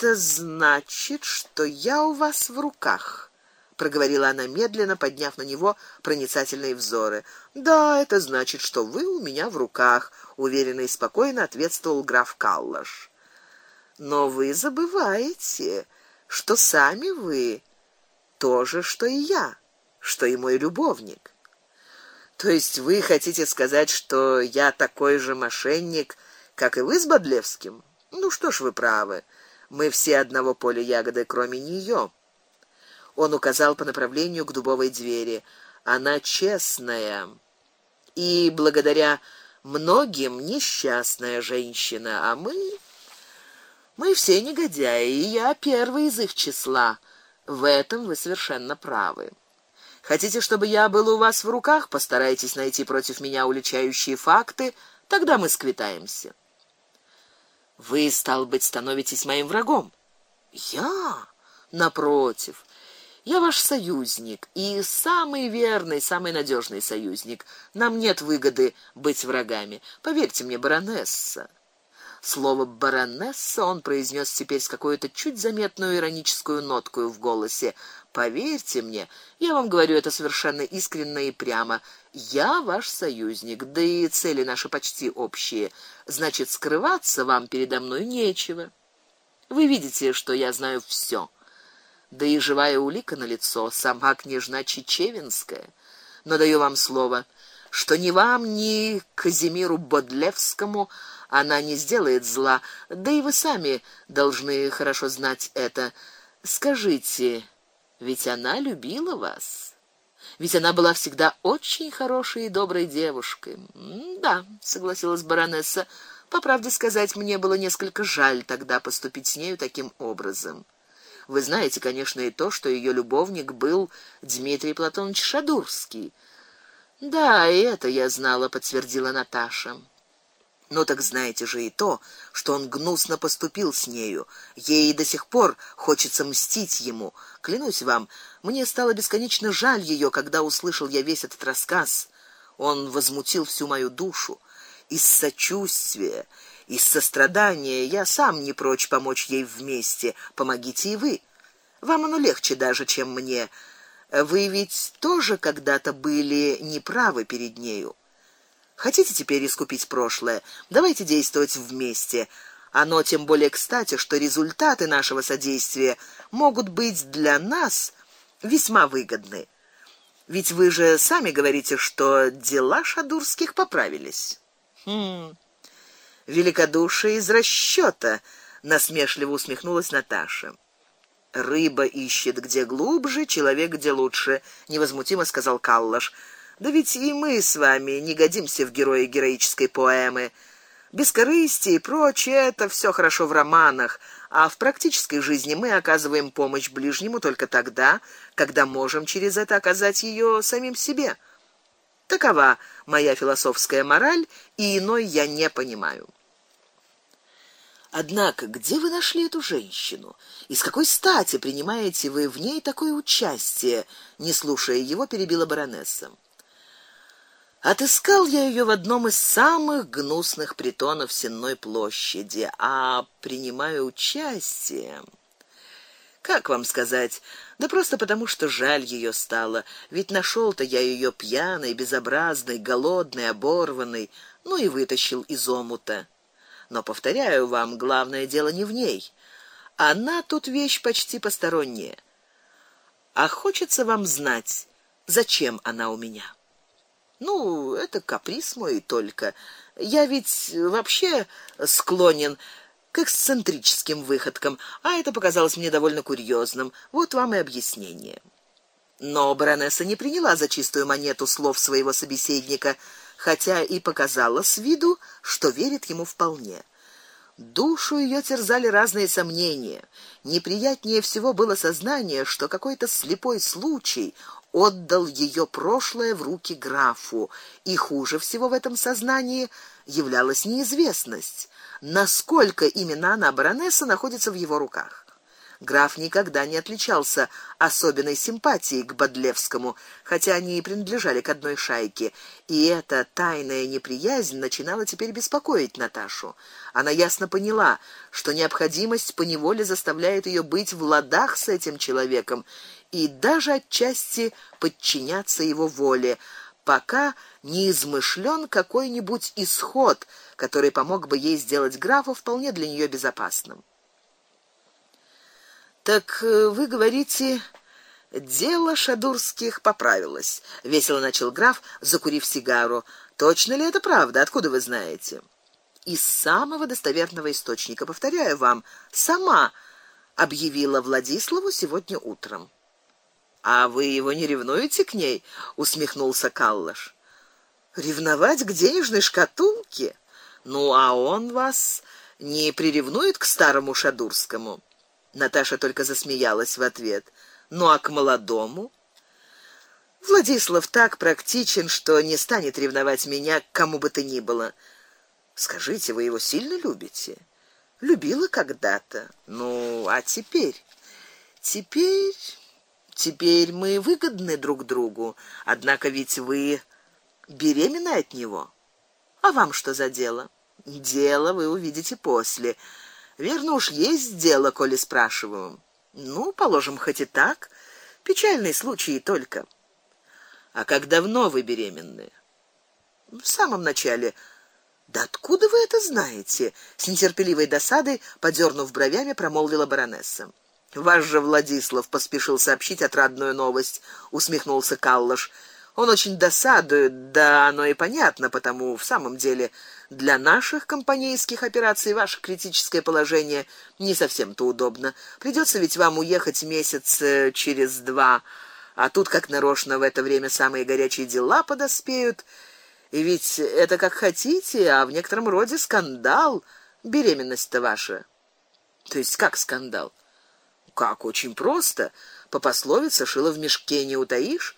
Это значит, что я у вас в руках, проговорила она медленно, подняв на него проницательные взоры. Да, это значит, что вы у меня в руках, уверенно и спокойно ответствовал граф Каллаш. Но вы забываете, что сами вы то же, что и я, что и мой любовник. То есть вы хотите сказать, что я такой же мошенник, как и вы с Бодлевским? Ну что ж, вы правы. Мы все одного поля ягоды, кроме неё. Он указал по направлению к дубовой двери. Она честная и благодаря многим несчастная женщина, а мы мы все негодяи, и я первый из их числа. В этом вы совершенно правы. Хотите, чтобы я был у вас в руках, постарайтесь найти против меня уличающие факты, тогда мы сквитаемся. Вы стал быть становитесь моим врагом. Я, напротив, я ваш союзник и самый верный, самый надежный союзник. Нам нет выгоды быть врагами. Поверьте мне, баронесса. Слово баронесса он произнес теперь с какой-то чуть заметной иронической ноткой в голосе. Поверьте мне, я вам говорю это совершенно искренне и прямо. Я ваш союзник, да и цели наши почти общие. Значит, скрываться вам передо мной нечего. Вы видите, что я знаю все. Да и живая улика на лицо, сама княжна Чечевинская. Но даю вам слово, что ни вам, ни Казимиру Бодлевскому она не сделает зла, да и вы сами должны хорошо знать это. Скажите, ведь она любила вас. Ведь она была всегда очень хорошей и доброй девушкой. да, согласилась баронесса. По правде сказать, мне было несколько жаль тогда поступить с нею таким образом. Вы знаете, конечно, и то, что ее любовник был Дмитрий Платонович Шадурский. Да, и это я знала, подтвердила Наташа. Но так знаете же и то, что он гнусно поступил с нею. Ей до сих пор хочется мстить ему. Клянусь вам, мне стало бесконечно жаль ее, когда услышал я весь этот рассказ. Он возмутил всю мою душу. Из сочувствия, из сострадания я сам не прочь помочь ей вместе. Помогите и вы. Вам оно легче даже, чем мне. Вы ведь тоже когда-то были неправы перед нею. Хотите теперь искупить прошлое? Давайте действовать вместе. Оно тем более кстати, что результаты нашего содействия могут быть для нас весьма выгодны. Ведь вы же сами говорите, что дела Шадурских поправились. Хм. Великодушие из расчёта, насмешливо усмехнулась Наташа. Рыба ищет где глубже, человек где лучше, невозмутимо сказал Каллаш. Да ведь и мы с вами не годимся в герои героической поэмы. Бескорыстие и прочее это все хорошо в романах, а в практической жизни мы оказываем помощь ближнему только тогда, когда можем через это оказать ее самим себе. Такова моя философская мораль, и иной я не понимаю. Однако, где вы нашли эту женщину? И с какой стати принимаете вы в ней такое участие? Не слушая его, перебила баронесса. Отыскал я ее в одном из самых гнусных притонов Сенной площади, а принимаю участие. Как вам сказать? Да просто потому, что жаль ее стало. Ведь нашел то я ее пьяной, безобразной, голодной, оборванной, ну и вытащил из омута. Но повторяю вам, главное дело не в ней. Она тут вещь почти посторонняя. А хочется вам знать, зачем она у меня? Ну, это каприз мой только. Я ведь вообще склонен к эксцентрическим выходкам, а это показалось мне довольно курьезным. Вот вам и объяснение. Но баронесса не приняла за чистую монету слов своего собеседника, хотя и показала с виду, что верит ему вполне. Душу ее терзали разные сомнения. Неприятнее всего было сознание, что какой-то слепой случай отдал ее прошлое в руки графу, и хуже всего в этом сознании являлась неизвестность, насколько именно она баронесса находится в его руках. Граф никогда не отличался особенной симпатией к Бодлевскому, хотя они и принадлежали к одной шайке, и эта тайная неприязнь начинала теперь беспокоить Наташу. Она ясно поняла, что необходимость по неволе заставляет ее быть в ладах с этим человеком и даже отчасти подчиняться его воле, пока не измышлен какой-нибудь исход, который помог бы ей сделать графа вполне для нее безопасным. Так э, вы говорите, дело Шадурских поправилось, весело начал граф, закурив сигару. Точно ли это правда? Откуда вы знаете? Из самого достоверного источника, повторяю вам, сама объявила Владиславу сегодня утром. А вы его не ревнуете к ней? усмехнулся Каллаш. Ревновать к денежной шкатулке? Ну, а он вас не приревнует к старому Шадурскому? Наташа только засмеялась в ответ. Ну а к молодому? Владислав так практичен, что не станет ревновать меня к кому бы то ни было. Скажите, вы его сильно любите? Любила когда-то. Ну, а теперь? Теперь Теперь мы выгодны друг другу. Однако ведь вы беременны от него. А вам что за дело? Дело вы увидите после. Верно уж есть дело, коли спрашиваю. Ну, положим, хоть и так. Печальный случай только. А как давно вы беременны? В самом начале. Да откуда вы это знаете? С нетерпеливой досадой, подернув бровями, промолвила баронесса. Ваш же Владислав поспешил сообщить отрадную новость, усмехнулся Каллаш. Он очень досадует, да оно и понятно, потому в самом деле для наших компанейских операций ваше критическое положение не совсем-то удобно. Придется ведь вам уехать месяц э, через два, а тут как нарочно в это время самые горячие дела подоспеют. И ведь это как хотите, а в некотором роде скандал беременность-то ваша. То есть как скандал? Как очень просто, по пословице шило в мешке не утаишь.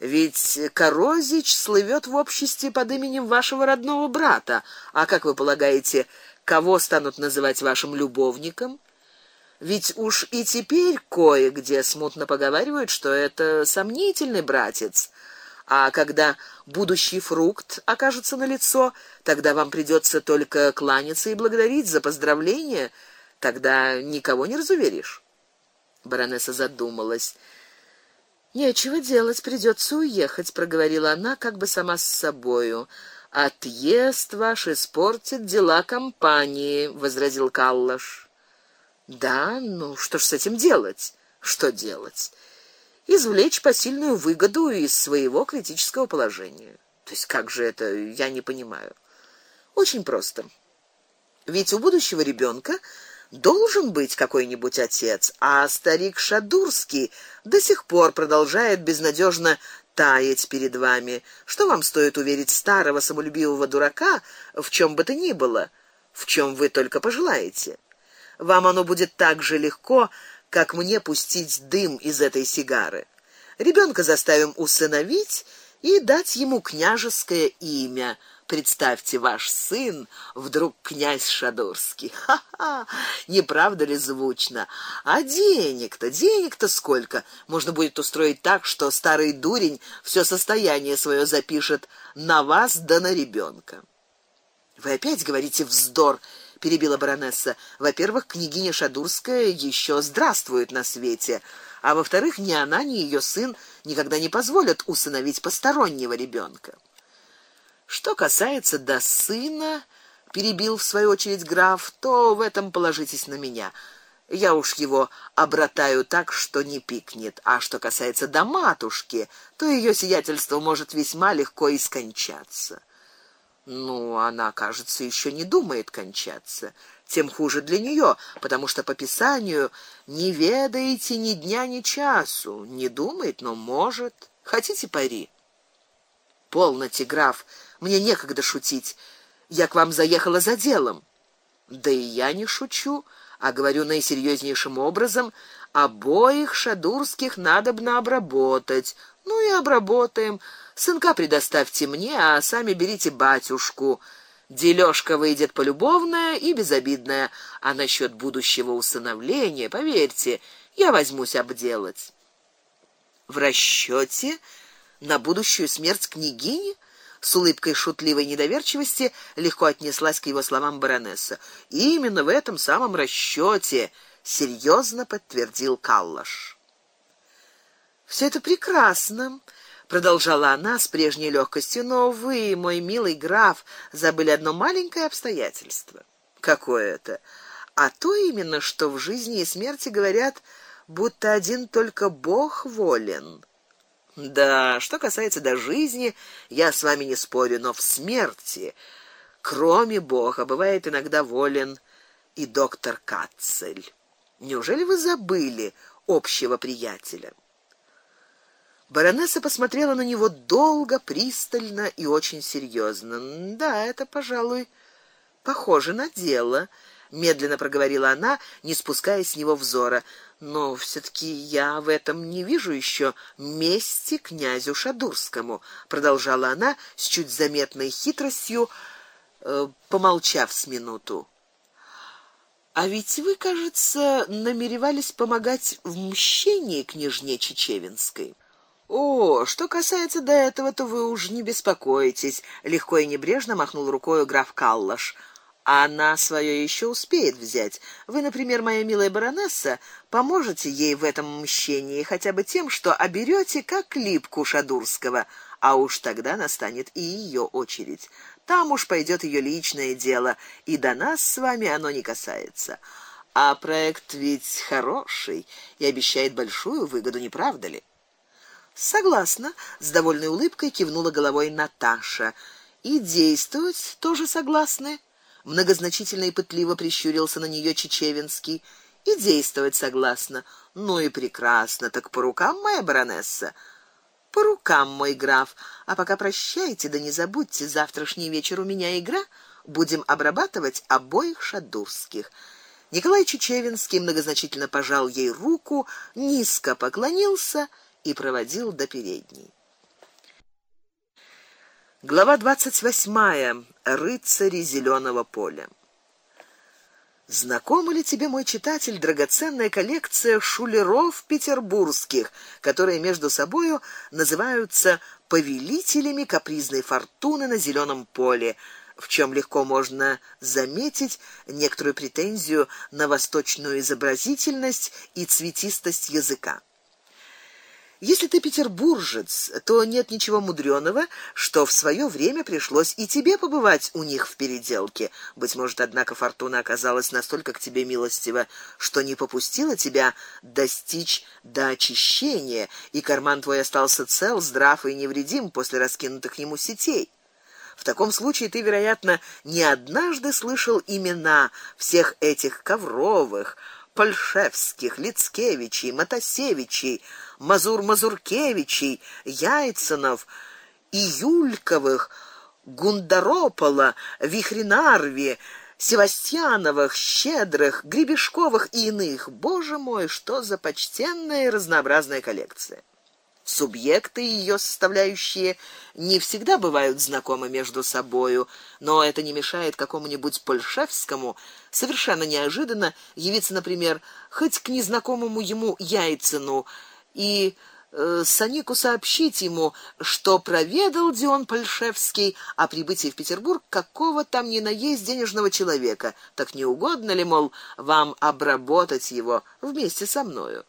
Ведь Корозич слывет в обществе под именем вашего родного брата. А как вы полагаете, кого станут называть вашим любовником? Ведь уж и теперь кое-где смутно поговаривают, что это сомнительный братец. А когда будущий фрукт окажется на лицо, тогда вам придется только кланяться и благодарить за поздравление, тогда никого не разуверишь. Баронесса задумалась. Нечего делать, придется уехать, проговорила она, как бы сама с собою. Отъезд ваш испортит дела компании, возразил Каллаш. Да, ну что ж с этим делать? Что делать? Извлечь посильную выгоду из своего критического положения. То есть как же это, я не понимаю. Очень просто. Ведь у будущего ребенка должен быть какой-нибудь отец, а старик Шадурский до сих пор продолжает безнадежно таять перед вами. Что вам стоит уверить старого самолюбивого дурака в чем бы то ни было, в чем вы только пожелаете? Вам оно будет так же легко, как мне пустить дым из этой сигары. Ребенка заставим усыновить и дать ему княжеское имя Представьте, ваш сын вдруг князь Шадурский. Ха-ха. Не правда ли звучно? А денег-то, денег-то сколько? Можно будет устроить так, что старый дурень все состояние свое запишет на вас да на ребенка. Вы опять говорите вздор, перебила баронесса. Во-первых, княгиня Шадурская еще здравствует на свете, а во-вторых, ни она, ни ее сын никогда не позволят усыновить постороннего ребенка. Что касается до сына, перебил в свою очередь граф, то в этом положитесь на меня. Я уж его обратаю так, что не пикнет. А что касается до матушки, то ее сиятельство может весьма легко и скончаться. Ну, она, кажется, еще не думает кончаться. Тем хуже для нее, потому что по писанию не ведаете ни дня, ни часу. Не думает, но может. Хотите пари? Полноте, граф, мне некогда шутить. Я к вам заехала за делом. Да и я не шучу, а говорю наисерьезнейшим образом, обоих шадурских надобно обработать. Ну и обработаем. Сынка предоставьте мне, а сами берите батюшку. Делёшка выйдет полюбовная и безобидная, а насчет будущего усыновления, поверьте, я возьмусь обделать. В расчёте на будущую смерть княгини с улыбкой шутливой недоверчивости легко отнеслась к его словам баронесса. И именно в этом самом расчёте серьезно подтвердил Каллаш. Все это прекрасно, продолжала она с прежней легкостью, но вы, мой милый граф, забыли одно маленькое обстоятельство. Какое это? А то именно, что в жизни и смерти говорят, будто один только Бог волен. Да, что касается до жизни, я с вами не спорю, но в смерти, кроме Бога, бывает иногда волен и доктор Кацель. Неужели вы забыли общего приятеля? Баронесса посмотрела на него долго, пристально и очень серьезно. Да, это, пожалуй, похоже на дело, медленно проговорила она, не спуская с него взора но все таки я в этом не вижу еще мести князю Шадурскому, продолжала она с чуть заметной хитростью, э, помолчав с минуту. А ведь вы, кажется, намеревались помогать в мщении княжне Чечевинской. О, что касается до этого, то вы уж не беспокойтесь, легко и небрежно махнул рукой граф Каллаш. Она свое еще успеет взять. Вы, например, моя милая баронесса, поможете ей в этом мщении хотя бы тем, что оберете как липку Шадурского, а уж тогда настанет и ее очередь. Там уж пойдет ее личное дело, и до нас с вами оно не касается. А проект ведь хороший и обещает большую выгоду, не правда ли? Согласна, с довольной улыбкой кивнула головой Наташа. И действовать тоже согласны многозначительно и пытливо прищурился на нее Чечевинский. И действовать согласно. Ну и прекрасно, так по рукам, моя баронесса. По рукам, мой граф. А пока прощайте, да не забудьте, завтрашний вечер у меня игра, будем обрабатывать обоих шадурских. Николай Чечевинский многозначительно пожал ей руку, низко поклонился и проводил до передней. Глава двадцать восьмая. Рыцари зеленого поля. Знакома ли тебе, мой читатель, драгоценная коллекция шулеров петербургских, которые между собою называются повелителями капризной фортуны на зеленом поле? в чем легко можно заметить некоторую претензию на восточную изобразительность и цветистость языка. Если ты петербуржец, то нет ничего мудрёного, что в своё время пришлось и тебе побывать у них в переделке. Быть может, однако фортуна оказалась настолько к тебе милостива, что не попустила тебя достичь до очищения, и карман твой остался цел, здрав и невредим после раскинутых ему сетей. В таком случае ты, вероятно, не однажды слышал имена всех этих Ковровых, Польшевских, Лицкевичей, Матасевичей, Мазур-Мазуркевичей, Яйценов и Юльковых, Гундаропола, Вихренарви, Севастьяновых, Щедрых, Гребешковых и иных. Боже мой, что за почтенная и разнообразная коллекция. Субъекты ее составляющие не всегда бывают знакомы между собою, но это не мешает какому-нибудь Польшевскому совершенно неожиданно явиться, например, хоть к незнакомому ему Яйцену и э, Санику сообщить ему, что проведал Дион Польшевский о прибытии в Петербург какого там ни на есть денежного человека. Так не угодно ли, мол, вам обработать его вместе со мною?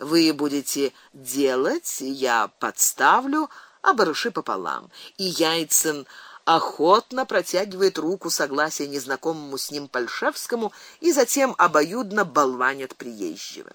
Вы будете делать, я подставлю, барыши пополам. И Яйцен охотно протягивает руку согласия незнакомому с ним Польшевскому и затем обоюдно болванят приезжего.